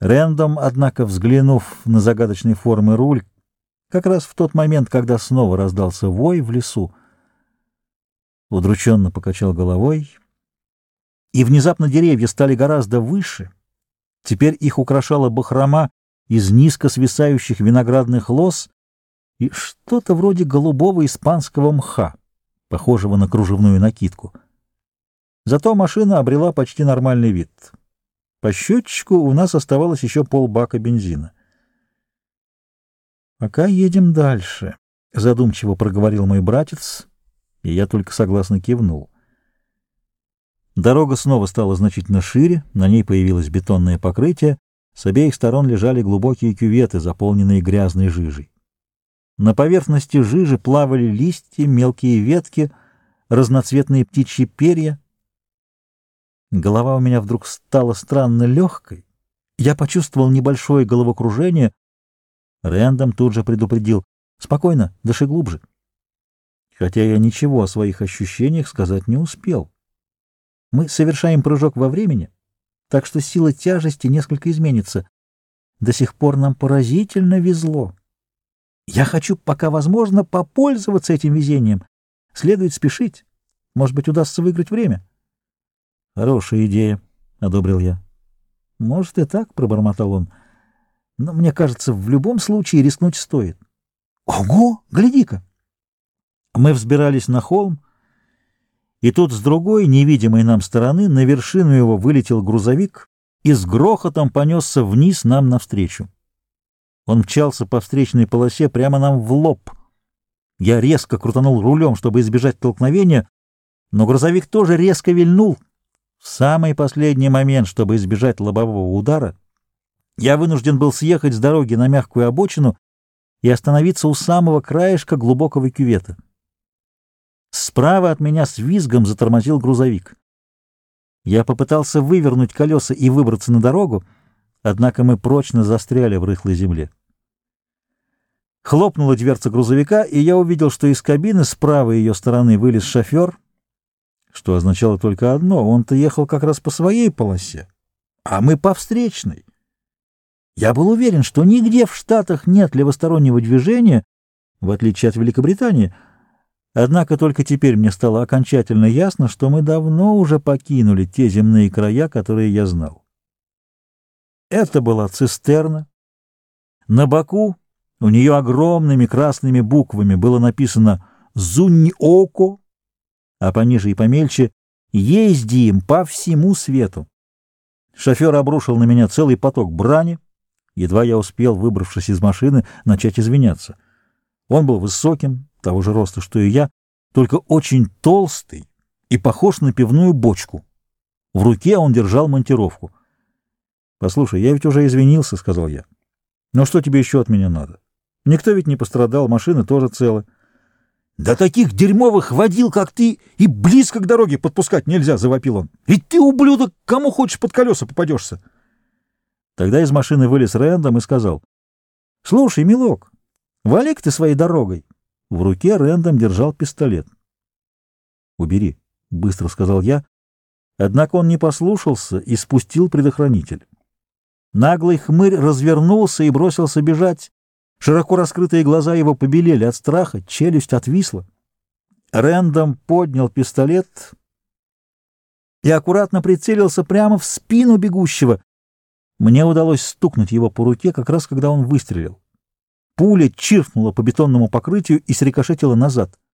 Рэндом, однако, взглянув на загадочной формы руль, как раз в тот момент, когда снова раздался вой в лесу, удрученно покачал головой, и внезапно деревья стали гораздо выше. Теперь их украшала бахрома из низко свисающих виноградных лоз и что-то вроде голубого испанского мха, похожего на кружевную накидку. Зато машина обрела почти нормальный вид — по счетчику у нас оставалось еще полбака бензина. «Пока едем дальше», — задумчиво проговорил мой братец, и я только согласно кивнул. Дорога снова стала значительно шире, на ней появилось бетонное покрытие, с обеих сторон лежали глубокие кюветы, заполненные грязной жижей. На поверхности жижи плавали листья, мелкие ветки, разноцветные птичьи перья — Голова у меня вдруг стала странно легкой. Я почувствовал небольшое головокружение. Рэндом тут же предупредил. «Спокойно, дыши глубже». Хотя я ничего о своих ощущениях сказать не успел. Мы совершаем прыжок во времени, так что сила тяжести несколько изменится. До сих пор нам поразительно везло. Я хочу, пока возможно, попользоваться этим везением. Следует спешить. Может быть, удастся выиграть время. — Хорошая идея, — одобрил я. — Может и так, — пробормотал он. — Но мне кажется, в любом случае рискнуть стоит. — Ого! Гляди-ка! Мы взбирались на холм, и тут с другой, невидимой нам стороны, на вершину его вылетел грузовик и с грохотом понесся вниз нам навстречу. Он мчался по встречной полосе прямо нам в лоб. Я резко крутанул рулем, чтобы избежать столкновения, но грузовик тоже резко вильнул — в самый последний момент, чтобы избежать лобового удара, я вынужден был съехать с дороги на мягкую обочину и остановиться у самого краешка глубокого кювета. Справа от меня с визгом затормозил грузовик. Я попытался вывернуть колеса и выбраться на дорогу, однако мы прочно застряли в рыхлой земле. Хлопнула дверца грузовика, и я увидел, что из кабины с правой ее стороны вылез шофер — что означало только одно — он-то ехал как раз по своей полосе, а мы по встречной. Я был уверен, что нигде в Штатах нет левостороннего движения, в отличие от Великобритании, однако только теперь мне стало окончательно ясно, что мы давно уже покинули те земные края, которые я знал. Это была цистерна. На боку у нее огромными красными буквами было написано «Зунь-Око», а пониже и помельче «Ездим по всему свету». Шофер обрушил на меня целый поток брани, едва я успел, выбравшись из машины, начать извиняться. Он был высоким, того же роста, что и я, только очень толстый и похож на пивную бочку. В руке он держал монтировку. «Послушай, я ведь уже извинился», — сказал я. «Но что тебе еще от меня надо? Никто ведь не пострадал, машины тоже целы». «Да таких дерьмовых водил, как ты, и близко к дороге подпускать нельзя!» — завопил он. «Ведь ты, ублюдок, кому хочешь под колеса попадешься!» Тогда из машины вылез Рэндом и сказал. «Слушай, милок, вали ты своей дорогой!» В руке Рэндом держал пистолет. «Убери», — быстро сказал я. Однако он не послушался и спустил предохранитель. Наглый хмырь развернулся и бросился бежать. Широко раскрытые глаза его побелели от страха, челюсть отвисла. Рэндом поднял пистолет и аккуратно прицелился прямо в спину бегущего. Мне удалось стукнуть его по руке, как раз когда он выстрелил. Пуля чиркнула по бетонному покрытию и срикошетила назад —